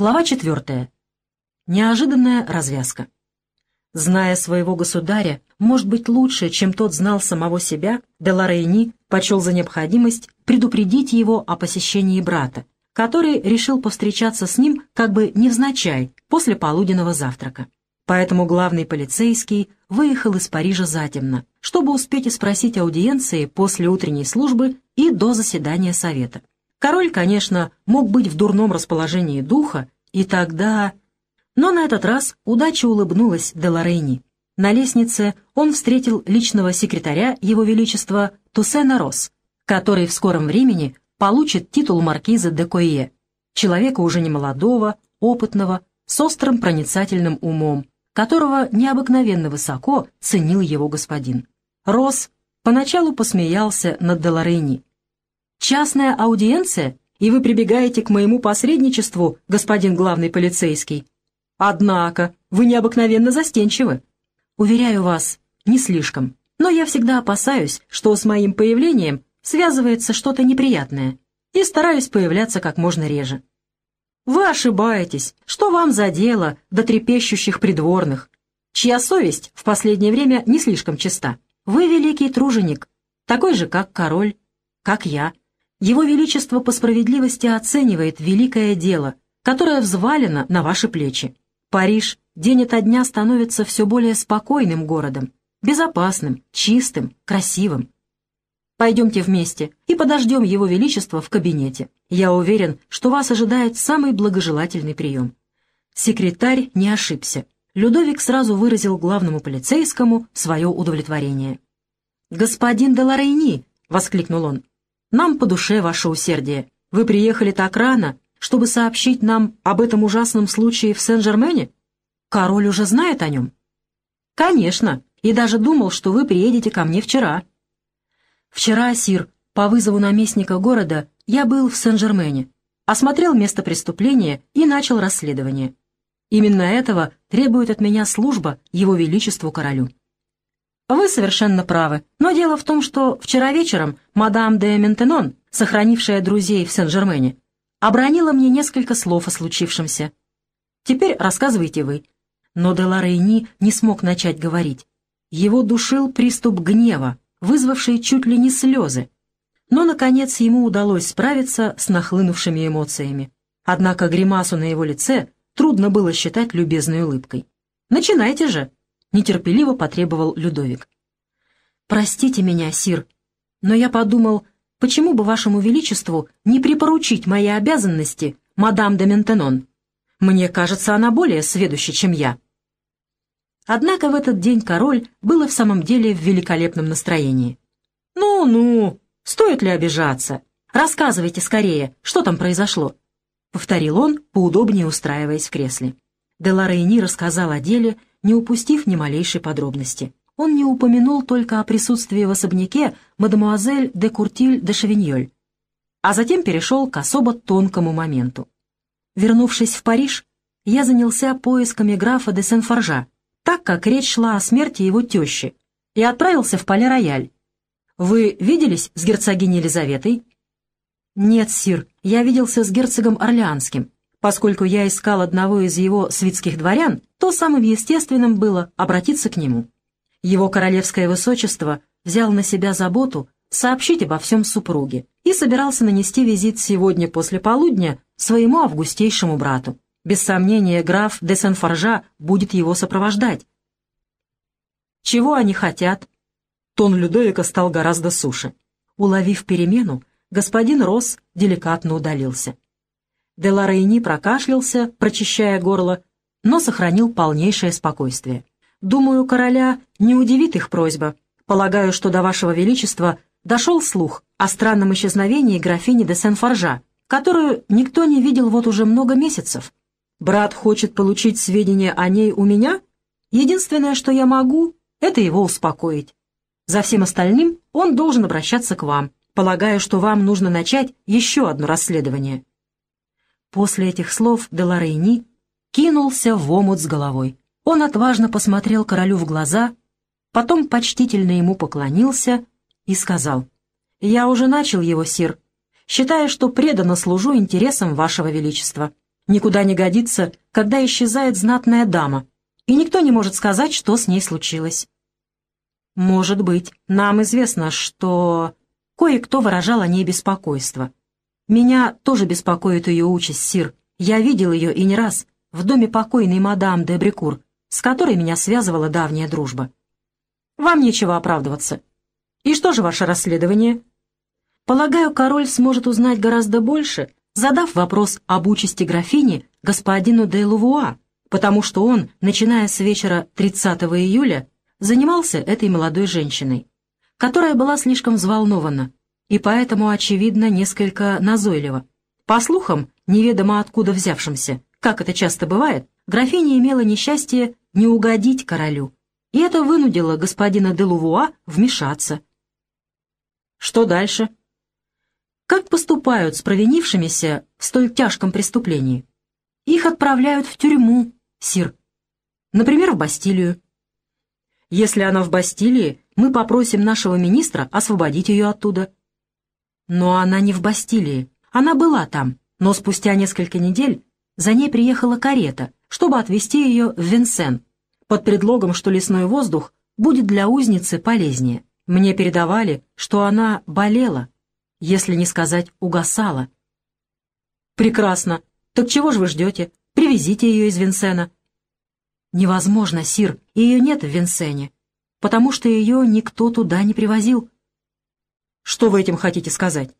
Глава четвертая. Неожиданная развязка. Зная своего государя, может быть, лучше, чем тот знал самого себя, Деларейни почел за необходимость предупредить его о посещении брата, который решил повстречаться с ним как бы невзначай после полуденного завтрака. Поэтому главный полицейский выехал из Парижа затемно, чтобы успеть и спросить аудиенции после утренней службы и до заседания совета. Король, конечно, мог быть в дурном расположении духа, и тогда... Но на этот раз удача улыбнулась Деларейни. На лестнице он встретил личного секретаря Его Величества Туссена Рос, который в скором времени получит титул маркиза де Койе, человека уже не молодого, опытного, с острым проницательным умом, которого необыкновенно высоко ценил его господин. Рос поначалу посмеялся над Деларейни, Частная аудиенция, и вы прибегаете к моему посредничеству, господин главный полицейский. Однако, вы необыкновенно застенчивы. Уверяю вас, не слишком. Но я всегда опасаюсь, что с моим появлением связывается что-то неприятное, и стараюсь появляться как можно реже. Вы ошибаетесь. Что вам за дело до трепещущих придворных, чья совесть в последнее время не слишком чиста? Вы великий труженик, такой же, как король, как я. Его Величество по справедливости оценивает великое дело, которое взвалено на ваши плечи. Париж день ото дня становится все более спокойным городом, безопасным, чистым, красивым. Пойдемте вместе и подождем Его Величество в кабинете. Я уверен, что вас ожидает самый благожелательный прием». Секретарь не ошибся. Людовик сразу выразил главному полицейскому свое удовлетворение. «Господин Деларейни!» — воскликнул он. Нам по душе ваше усердие. Вы приехали так рано, чтобы сообщить нам об этом ужасном случае в Сен-Жермене? Король уже знает о нем? Конечно, и даже думал, что вы приедете ко мне вчера. Вчера, Сир, по вызову наместника города, я был в Сен-Жермене, осмотрел место преступления и начал расследование. Именно этого требует от меня служба Его Величеству Королю. Вы совершенно правы, но дело в том, что вчера вечером мадам де Ментенон, сохранившая друзей в Сен-Жермене, обронила мне несколько слов о случившемся. Теперь рассказывайте вы. Но де Ларейни не смог начать говорить. Его душил приступ гнева, вызвавший чуть ли не слезы. Но, наконец, ему удалось справиться с нахлынувшими эмоциями. Однако гримасу на его лице трудно было считать любезной улыбкой. «Начинайте же!» — нетерпеливо потребовал Людовик. «Простите меня, сир, но я подумал, почему бы вашему величеству не припоручить мои обязанности мадам де Ментенон? Мне кажется, она более сведуща, чем я». Однако в этот день король был в самом деле в великолепном настроении. «Ну-ну, стоит ли обижаться? Рассказывайте скорее, что там произошло?» — повторил он, поудобнее устраиваясь в кресле. Деларейни рассказал о деле, не упустив ни малейшей подробности. Он не упомянул только о присутствии в особняке мадемуазель де Куртиль де Шевиньоль, а затем перешел к особо тонкому моменту. Вернувшись в Париж, я занялся поисками графа де Сен-Форжа, так как речь шла о смерти его тещи, и отправился в Пале-Рояль. Вы виделись с герцогиней Елизаветой? Нет, сир, я виделся с герцогом Орлеанским. Поскольку я искал одного из его свитских дворян, то самым естественным было обратиться к нему. Его королевское высочество взял на себя заботу сообщить обо всем супруге и собирался нанести визит сегодня после полудня своему августейшему брату. Без сомнения, граф де Сен-Форжа будет его сопровождать. Чего они хотят? Тон Людовика стал гораздо суше. Уловив перемену, господин Росс деликатно удалился. Деларейни прокашлялся, прочищая горло, но сохранил полнейшее спокойствие. «Думаю, короля не удивит их просьба. Полагаю, что до вашего величества дошел слух о странном исчезновении графини де Сен-Форжа, которую никто не видел вот уже много месяцев. Брат хочет получить сведения о ней у меня? Единственное, что я могу, это его успокоить. За всем остальным он должен обращаться к вам. Полагаю, что вам нужно начать еще одно расследование». После этих слов Деларейни кинулся в омут с головой. Он отважно посмотрел королю в глаза, потом почтительно ему поклонился и сказал, «Я уже начал его, сир, считая, что преданно служу интересам вашего величества. никуда не годится, когда исчезает знатная дама, и никто не может сказать, что с ней случилось. Может быть, нам известно, что кое-кто выражал о ней беспокойство. Меня тоже беспокоит ее участь, Сир. Я видел ее и не раз в доме покойной мадам де Брикур, с которой меня связывала давняя дружба. Вам нечего оправдываться. И что же ваше расследование? Полагаю, король сможет узнать гораздо больше, задав вопрос об участи графини господину де Лувуа, потому что он, начиная с вечера 30 июля, занимался этой молодой женщиной, которая была слишком взволнована и поэтому, очевидно, несколько назойлива. По слухам, неведомо откуда взявшимся, как это часто бывает, графиня имела несчастье не угодить королю, и это вынудило господина де Лувуа вмешаться. Что дальше? Как поступают с провинившимися в столь тяжком преступлении? Их отправляют в тюрьму, сир. Например, в Бастилию. Если она в Бастилии, мы попросим нашего министра освободить ее оттуда. Но она не в Бастилии. Она была там, но спустя несколько недель за ней приехала карета, чтобы отвезти ее в Винсен, под предлогом, что лесной воздух будет для узницы полезнее. Мне передавали, что она болела, если не сказать угасала. «Прекрасно. Так чего же вы ждете? Привезите ее из Винсена». «Невозможно, Сир, ее нет в Винсене, потому что ее никто туда не привозил». «Что вы этим хотите сказать?»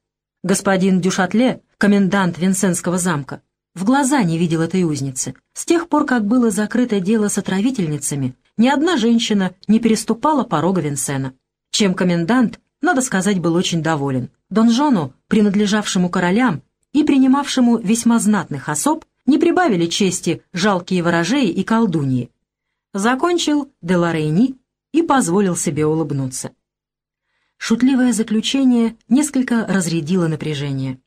Господин Дюшатле, комендант Винсенского замка, в глаза не видел этой узницы. С тех пор, как было закрыто дело с отравительницами, ни одна женщина не переступала порога Винсена. Чем комендант, надо сказать, был очень доволен. Донжону, принадлежавшему королям и принимавшему весьма знатных особ, не прибавили чести жалкие ворожеи и колдуньи. Закончил Деларейни и позволил себе улыбнуться. Шутливое заключение несколько разрядило напряжение.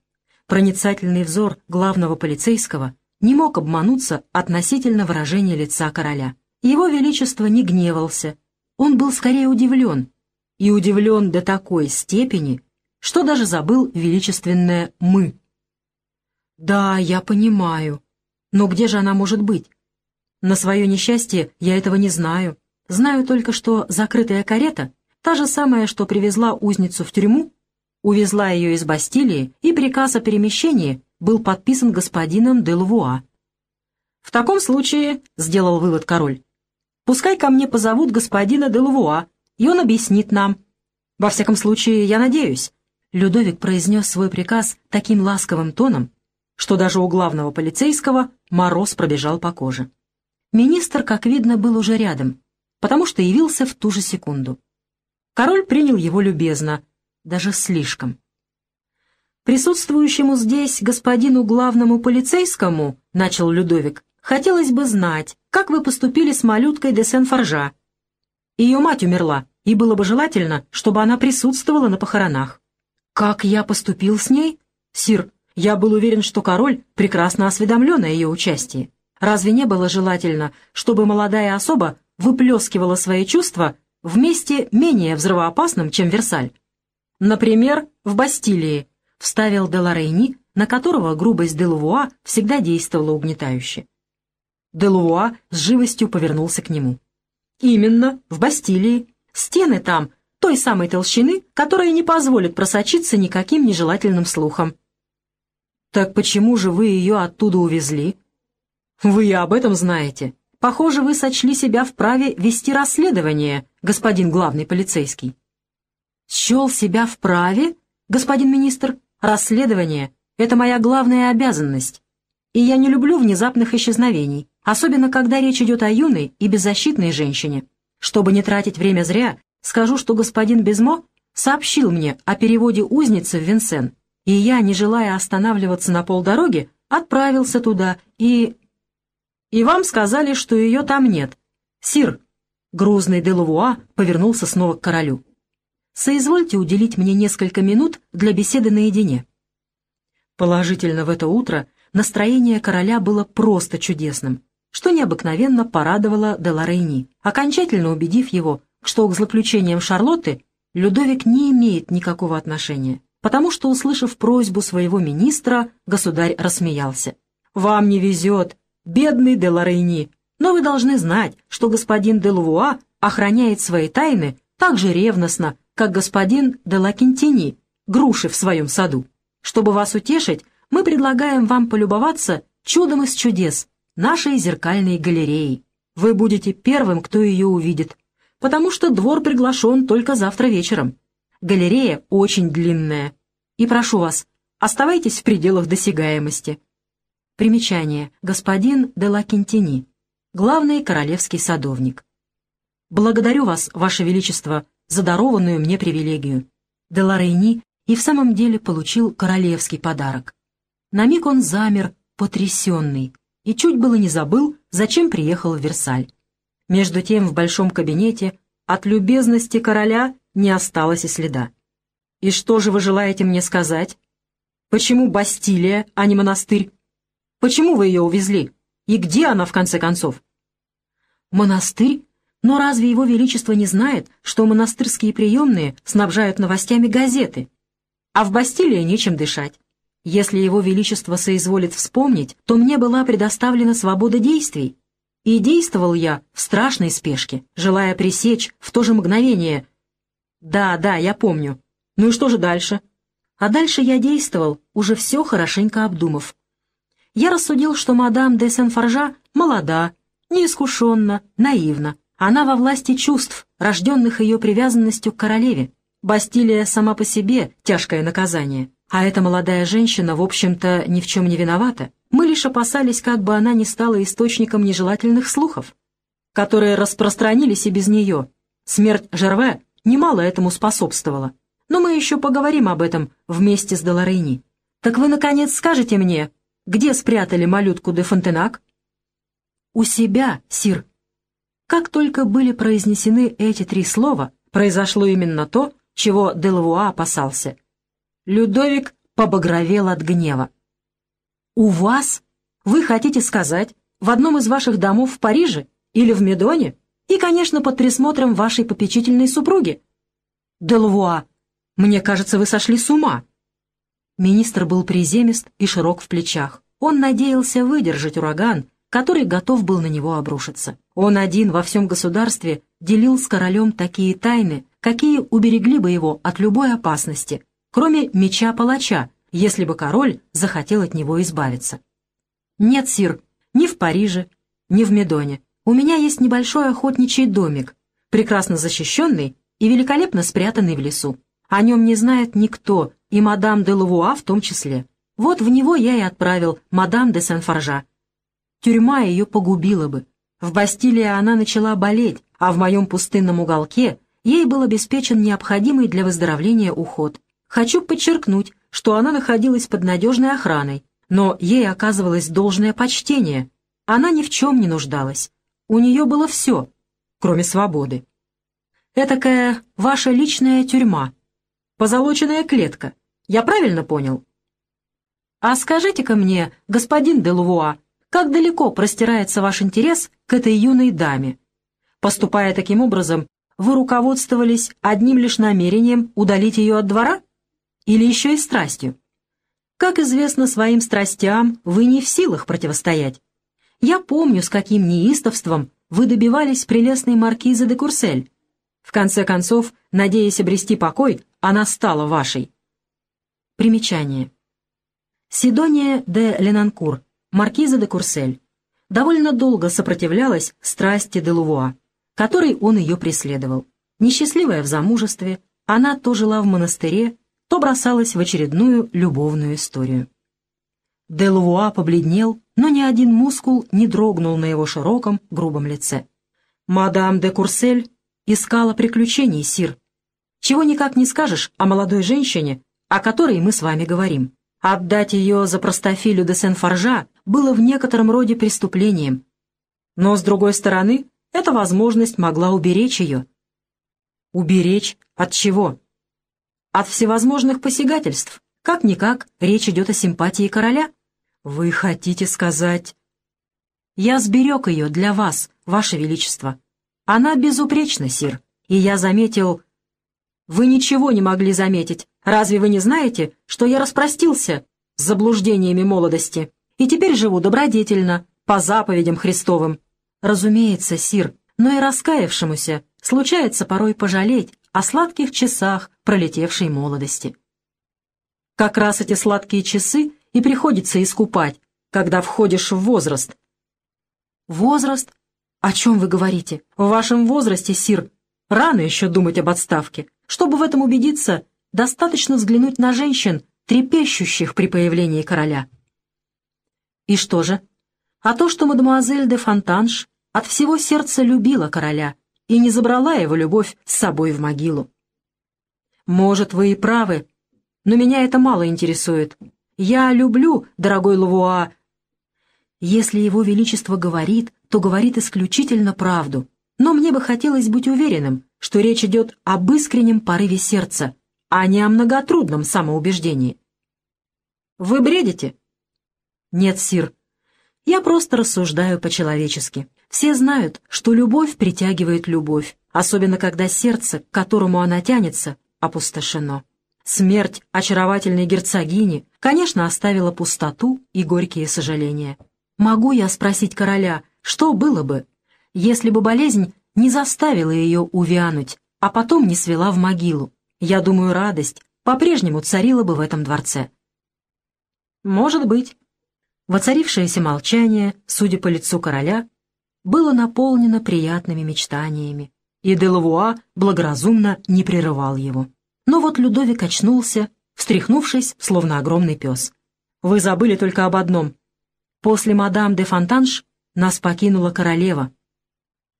Проницательный взор главного полицейского не мог обмануться относительно выражения лица короля. Его Величество не гневался, он был скорее удивлен, и удивлен до такой степени, что даже забыл величественное «мы». «Да, я понимаю. Но где же она может быть? На свое несчастье я этого не знаю. Знаю только, что закрытая карета Та же самая, что привезла узницу в тюрьму, увезла ее из Бастилии, и приказ о перемещении был подписан господином де Лавуа. «В таком случае», — сделал вывод король, — «пускай ко мне позовут господина де Лавуа, и он объяснит нам. Во всяком случае, я надеюсь». Людовик произнес свой приказ таким ласковым тоном, что даже у главного полицейского мороз пробежал по коже. Министр, как видно, был уже рядом, потому что явился в ту же секунду. Король принял его любезно, даже слишком. «Присутствующему здесь господину главному полицейскому, — начал Людовик, — хотелось бы знать, как вы поступили с малюткой де Сен-Форжа. Ее мать умерла, и было бы желательно, чтобы она присутствовала на похоронах. Как я поступил с ней? Сир, я был уверен, что король прекрасно осведомлен о ее участии. Разве не было желательно, чтобы молодая особа выплескивала свои чувства в месте менее взрывоопасном, чем Версаль. Например, в Бастилии, вставил Деларейни, на которого грубость Делувуа всегда действовала угнетающе. Делувуа с живостью повернулся к нему. «Именно, в Бастилии. Стены там той самой толщины, которая не позволит просочиться никаким нежелательным слухом». «Так почему же вы ее оттуда увезли?» «Вы и об этом знаете», Похоже, вы сочли себя вправе вести расследование, господин главный полицейский. Счел себя вправе, господин министр? Расследование — это моя главная обязанность. И я не люблю внезапных исчезновений, особенно когда речь идет о юной и беззащитной женщине. Чтобы не тратить время зря, скажу, что господин Безмо сообщил мне о переводе узницы в Винсен, и я, не желая останавливаться на полдороги, отправился туда и и вам сказали, что ее там нет. Сир, грузный Делувуа повернулся снова к королю. Соизвольте уделить мне несколько минут для беседы наедине. Положительно в это утро настроение короля было просто чудесным, что необыкновенно порадовало Деларейни, окончательно убедив его, что к злоключениям Шарлотты Людовик не имеет никакого отношения, потому что, услышав просьбу своего министра, государь рассмеялся. Вам не везет, бедный де Лорейни. Но вы должны знать, что господин де Лувуа охраняет свои тайны так же ревностно, как господин де Лакентини, груши в своем саду. Чтобы вас утешить, мы предлагаем вам полюбоваться чудом из чудес, нашей зеркальной галереей. Вы будете первым, кто ее увидит, потому что двор приглашен только завтра вечером. Галерея очень длинная. И прошу вас, оставайтесь в пределах досягаемости. Примечание. Господин де ла Кентини. Главный королевский садовник. Благодарю вас, ваше величество, за дарованную мне привилегию. Де ла Рейни и в самом деле получил королевский подарок. На миг он замер, потрясенный, и чуть было не забыл, зачем приехал в Версаль. Между тем в большом кабинете от любезности короля не осталось и следа. «И что же вы желаете мне сказать? Почему Бастилия, а не монастырь? Почему вы ее увезли? И где она, в конце концов?» «Монастырь? Но разве его величество не знает, что монастырские приемные снабжают новостями газеты? А в Бастилии нечем дышать. Если его величество соизволит вспомнить, то мне была предоставлена свобода действий. И действовал я в страшной спешке, желая пресечь в то же мгновение. Да, да, я помню. Ну и что же дальше? А дальше я действовал, уже все хорошенько обдумав. Я рассудил, что мадам де Сен-Форжа молода, неискушенна, наивна. Она во власти чувств, рожденных ее привязанностью к королеве. Бастилия сама по себе — тяжкое наказание. А эта молодая женщина, в общем-то, ни в чем не виновата. Мы лишь опасались, как бы она не стала источником нежелательных слухов, которые распространились и без нее. Смерть Жерве немало этому способствовала. Но мы еще поговорим об этом вместе с Долорейни. Так вы, наконец, скажете мне, где спрятали малютку де Фонтенак? У себя, сир. Как только были произнесены эти три слова, произошло именно то, чего Делавуа опасался. Людовик побагровел от гнева. «У вас? Вы хотите сказать, в одном из ваших домов в Париже или в Медоне? И, конечно, под присмотром вашей попечительной супруги?» «Делавуа, мне кажется, вы сошли с ума». Министр был приземист и широк в плечах. Он надеялся выдержать ураган, который готов был на него обрушиться. Он один во всем государстве делил с королем такие тайны, какие уберегли бы его от любой опасности, кроме меча палача, если бы король захотел от него избавиться. «Нет, сир, ни в Париже, ни в Медоне. У меня есть небольшой охотничий домик, прекрасно защищенный и великолепно спрятанный в лесу. О нем не знает никто, и мадам де Лавуа в том числе. Вот в него я и отправил мадам де Сен-Форжа. Тюрьма ее погубила бы. В Бастилии она начала болеть, а в моем пустынном уголке ей был обеспечен необходимый для выздоровления уход. Хочу подчеркнуть, что она находилась под надежной охраной, но ей оказывалось должное почтение. Она ни в чем не нуждалась. У нее было все, кроме свободы. Этакая ваша личная тюрьма, позолоченная клетка. Я правильно понял? А скажите-ка мне, господин де Лувуа, как далеко простирается ваш интерес к этой юной даме? Поступая таким образом, вы руководствовались одним лишь намерением удалить ее от двора? или еще и страстью. Как известно, своим страстям вы не в силах противостоять. Я помню, с каким неистовством вы добивались прелестной маркизы де Курсель. В конце концов, надеясь обрести покой, она стала вашей. Примечание. Сидония де Ленанкур, маркиза де Курсель, довольно долго сопротивлялась страсти де Лувуа, которой он ее преследовал. Несчастливая в замужестве, она то жила в монастыре, то бросалась в очередную любовную историю. Делуа побледнел, но ни один мускул не дрогнул на его широком, грубом лице. «Мадам де Курсель искала приключений, сир. Чего никак не скажешь о молодой женщине, о которой мы с вами говорим. Отдать ее за простофилю де Сен-Форжа было в некотором роде преступлением. Но, с другой стороны, эта возможность могла уберечь ее». «Уберечь? От чего?» от всевозможных посягательств. Как-никак, речь идет о симпатии короля. Вы хотите сказать... Я сберег ее для вас, ваше величество. Она безупречна, сир, и я заметил... Вы ничего не могли заметить. Разве вы не знаете, что я распростился с заблуждениями молодости? и теперь живу добродетельно, по заповедям Христовым. Разумеется, сир, но и раскаявшемуся случается порой пожалеть о сладких часах пролетевшей молодости. Как раз эти сладкие часы и приходится искупать, когда входишь в возраст. Возраст? О чем вы говорите? В вашем возрасте, сир, рано еще думать об отставке. Чтобы в этом убедиться, достаточно взглянуть на женщин, трепещущих при появлении короля. И что же? А то, что мадемуазель де Фонтанш от всего сердца любила короля и не забрала его любовь с собой в могилу. Может, вы и правы, но меня это мало интересует. Я люблю, дорогой Лавуа. Если его величество говорит, то говорит исключительно правду. Но мне бы хотелось быть уверенным, что речь идет об искреннем порыве сердца, а не о многотрудном самоубеждении. Вы бредите? Нет, сир. Я просто рассуждаю по-человечески. Все знают, что любовь притягивает любовь, особенно когда сердце, к которому она тянется, опустошено. Смерть очаровательной герцогини, конечно, оставила пустоту и горькие сожаления. Могу я спросить короля, что было бы, если бы болезнь не заставила ее увянуть, а потом не свела в могилу? Я думаю, радость по-прежнему царила бы в этом дворце. Может быть. Воцарившееся молчание, судя по лицу короля, было наполнено приятными мечтаниями, и Делавуа благоразумно не прерывал его. Но вот Людовик очнулся, встряхнувшись, словно огромный пес. «Вы забыли только об одном. После мадам де Фонтанш нас покинула королева.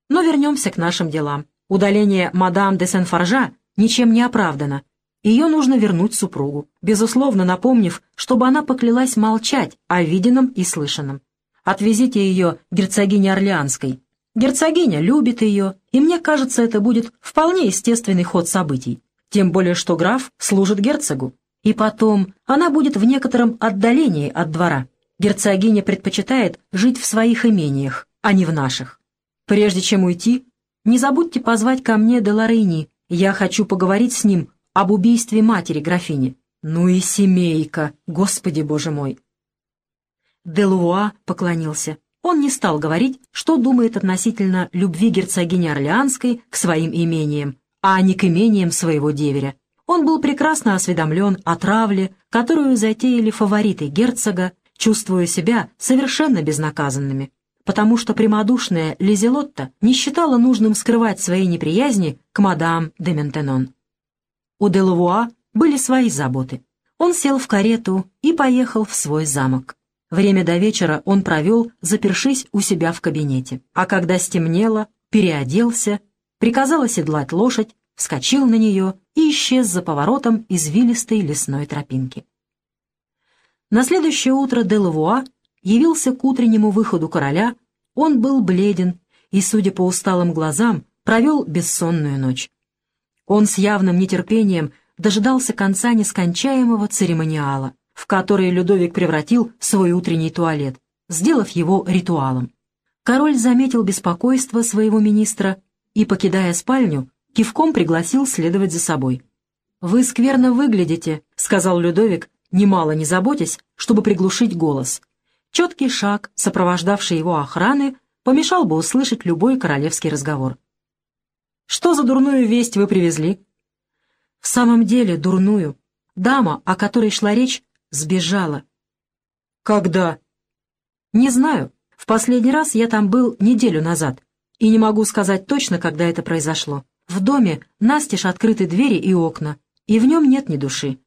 Но вернемся к нашим делам. Удаление мадам де Сен-Форжа ничем не оправдано. Ее нужно вернуть супругу, безусловно напомнив, чтобы она поклялась молчать о виденном и слышанном. Отвезите ее герцогине Орлеанской. Герцогиня любит ее, и мне кажется, это будет вполне естественный ход событий. Тем более, что граф служит герцогу. И потом, она будет в некотором отдалении от двора. Герцогиня предпочитает жить в своих имениях, а не в наших. Прежде чем уйти, не забудьте позвать ко мне Деларейни. Я хочу поговорить с ним об убийстве матери графини. Ну и семейка, господи боже мой. Делуа поклонился. Он не стал говорить, что думает относительно любви герцогини Орлеанской к своим имениям, а не к имениям своего деверя. Он был прекрасно осведомлен о травле, которую затеяли фавориты герцога, чувствуя себя совершенно безнаказанными, потому что прямодушная Лизелотта не считала нужным скрывать свои неприязни к мадам де Ментенон. У Делавуа были свои заботы. Он сел в карету и поехал в свой замок. Время до вечера он провел, запершись у себя в кабинете. А когда стемнело, переоделся, приказал оседлать лошадь, вскочил на нее и исчез за поворотом извилистой лесной тропинки. На следующее утро Делавуа явился к утреннему выходу короля, он был бледен и, судя по усталым глазам, провел бессонную ночь. Он с явным нетерпением дожидался конца нескончаемого церемониала в который Людовик превратил свой утренний туалет, сделав его ритуалом. Король заметил беспокойство своего министра и, покидая спальню, кивком пригласил следовать за собой. «Вы скверно выглядите», — сказал Людовик, немало не заботясь, чтобы приглушить голос. Четкий шаг, сопровождавший его охраны, помешал бы услышать любой королевский разговор. «Что за дурную весть вы привезли?» «В самом деле дурную. Дама, о которой шла речь, Сбежала. Когда? Не знаю. В последний раз я там был неделю назад. И не могу сказать точно, когда это произошло. В доме настежь открыты двери и окна, и в нем нет ни души.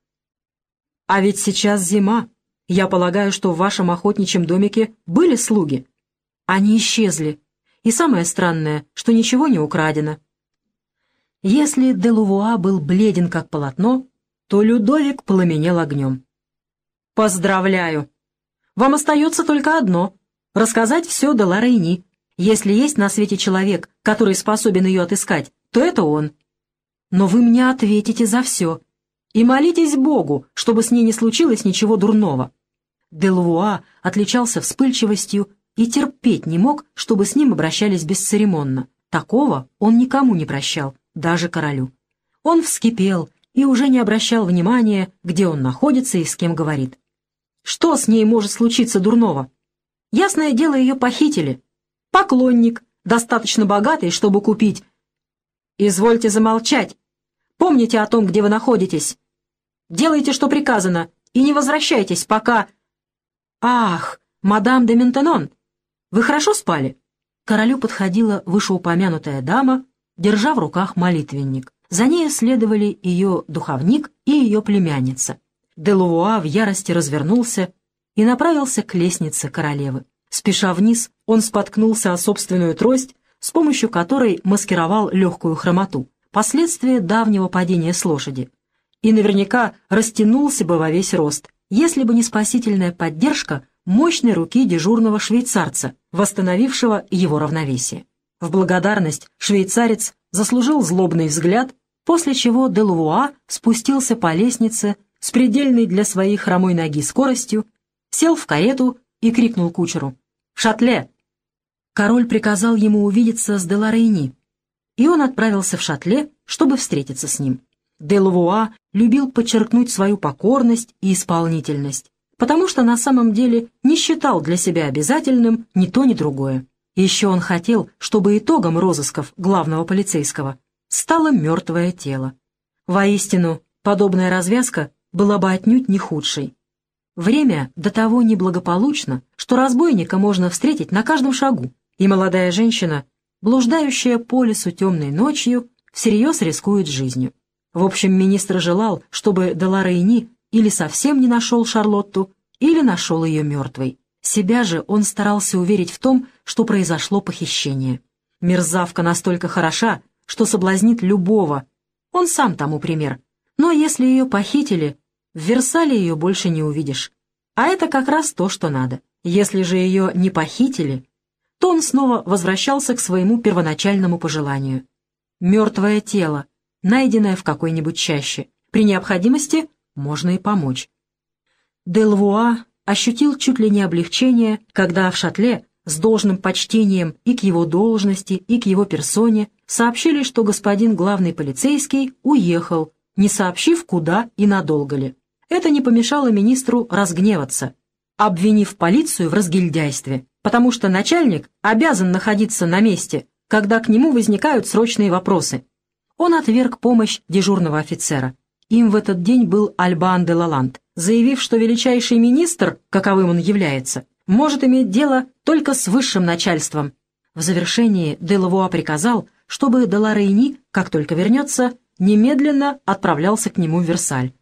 А ведь сейчас зима. Я полагаю, что в вашем охотничьем домике были слуги. Они исчезли. И самое странное, что ничего не украдено. Если Делувуа был бледен как полотно, то Людовик пламенел огнем. «Поздравляю! Вам остается только одно — рассказать все до Лорейни. Если есть на свете человек, который способен ее отыскать, то это он. Но вы мне ответите за все. И молитесь Богу, чтобы с ней не случилось ничего дурного». Делвуа отличался вспыльчивостью и терпеть не мог, чтобы с ним обращались бесцеремонно. Такого он никому не прощал, даже королю. Он вскипел и уже не обращал внимания, где он находится и с кем говорит. Что с ней может случиться дурного? Ясное дело, ее похитили. Поклонник, достаточно богатый, чтобы купить. Извольте замолчать. Помните о том, где вы находитесь. Делайте, что приказано, и не возвращайтесь, пока... Ах, мадам де Ментенон, вы хорошо спали? королю подходила вышеупомянутая дама, держа в руках молитвенник. За ней следовали ее духовник и ее племянница. Делувуа в ярости развернулся и направился к лестнице королевы. Спеша вниз, он споткнулся о собственную трость, с помощью которой маскировал легкую хромоту, последствия давнего падения с лошади, и наверняка растянулся бы во весь рост, если бы не спасительная поддержка мощной руки дежурного швейцарца, восстановившего его равновесие. В благодарность швейцарец заслужил злобный взгляд, после чего Делувуа спустился по лестнице с предельной для своей хромой ноги скоростью, сел в карету и крикнул кучеру «Шатле!». Король приказал ему увидеться с Деларейни, и он отправился в Шатле, чтобы встретиться с ним. Делувуа любил подчеркнуть свою покорность и исполнительность, потому что на самом деле не считал для себя обязательным ни то, ни другое. Еще он хотел, чтобы итогом розысков главного полицейского стало мертвое тело. Воистину, подобная развязка была бы отнюдь не худшей. Время до того неблагополучно, что разбойника можно встретить на каждом шагу, и молодая женщина, блуждающая по лесу темной ночью, всерьез рискует жизнью. В общем, министр желал, чтобы Деларейни или совсем не нашел Шарлотту, или нашел ее мертвой. Себя же он старался уверить в том, что произошло похищение. Мерзавка настолько хороша, что соблазнит любого. Он сам тому пример. Но если ее похитили, в Версале ее больше не увидишь. А это как раз то, что надо. Если же ее не похитили, то он снова возвращался к своему первоначальному пожеланию. Мертвое тело, найденное в какой-нибудь чаще. При необходимости можно и помочь. Делвуа ощутил чуть ли не облегчение, когда в шатле с должным почтением и к его должности, и к его персоне сообщили, что господин главный полицейский уехал, не сообщив, куда и надолго ли. Это не помешало министру разгневаться, обвинив полицию в разгильдяйстве, потому что начальник обязан находиться на месте, когда к нему возникают срочные вопросы. Он отверг помощь дежурного офицера. Им в этот день был Альбан де Лаланд, заявив, что величайший министр, каковым он является, может иметь дело только с высшим начальством. В завершении Делавуа приказал, чтобы Деларейни, как только вернется, немедленно отправлялся к нему в Версаль,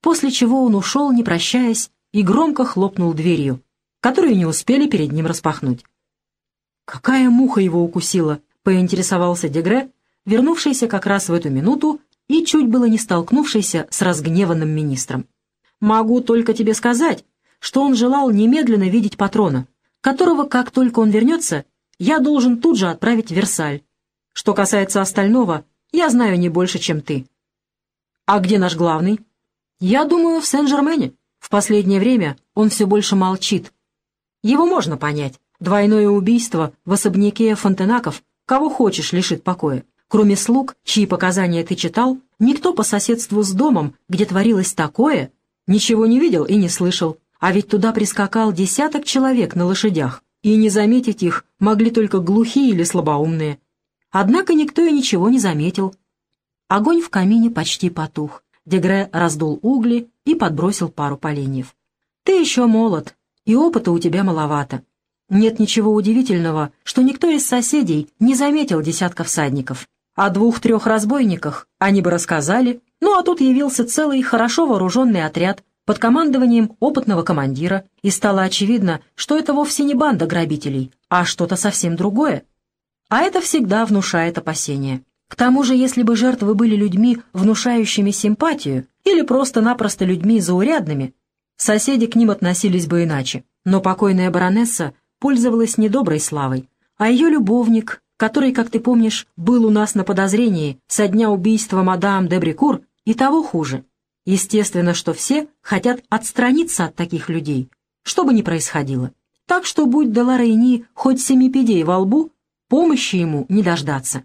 после чего он ушел, не прощаясь, и громко хлопнул дверью, которую не успели перед ним распахнуть. «Какая муха его укусила?» — поинтересовался Дегре, вернувшийся как раз в эту минуту и чуть было не столкнувшийся с разгневанным министром. «Могу только тебе сказать, что он желал немедленно видеть патрона, которого, как только он вернется, я должен тут же отправить в Версаль. Что касается остального, я знаю не больше, чем ты». «А где наш главный?» «Я думаю, в Сен-Жермене. В последнее время он все больше молчит. Его можно понять. Двойное убийство в особняке Фонтенаков кого хочешь лишит покоя. Кроме слуг, чьи показания ты читал, никто по соседству с домом, где творилось такое, ничего не видел и не слышал. А ведь туда прискакал десяток человек на лошадях, и не заметить их могли только глухие или слабоумные. Однако никто и ничего не заметил. Огонь в камине почти потух. Дегре раздул угли и подбросил пару поленьев. «Ты еще молод, и опыта у тебя маловато. Нет ничего удивительного, что никто из соседей не заметил десятка всадников. О двух-трех разбойниках они бы рассказали, ну а тут явился целый хорошо вооруженный отряд под командованием опытного командира, и стало очевидно, что это вовсе не банда грабителей, а что-то совсем другое. А это всегда внушает опасения. К тому же, если бы жертвы были людьми, внушающими симпатию, или просто-напросто людьми заурядными, соседи к ним относились бы иначе. Но покойная баронесса пользовалась недоброй славой, а ее любовник который, как ты помнишь, был у нас на подозрении со дня убийства мадам де Брикур, и того хуже. Естественно, что все хотят отстраниться от таких людей, что бы ни происходило. Так что будь Деларейни хоть семипедей во лбу, помощи ему не дождаться.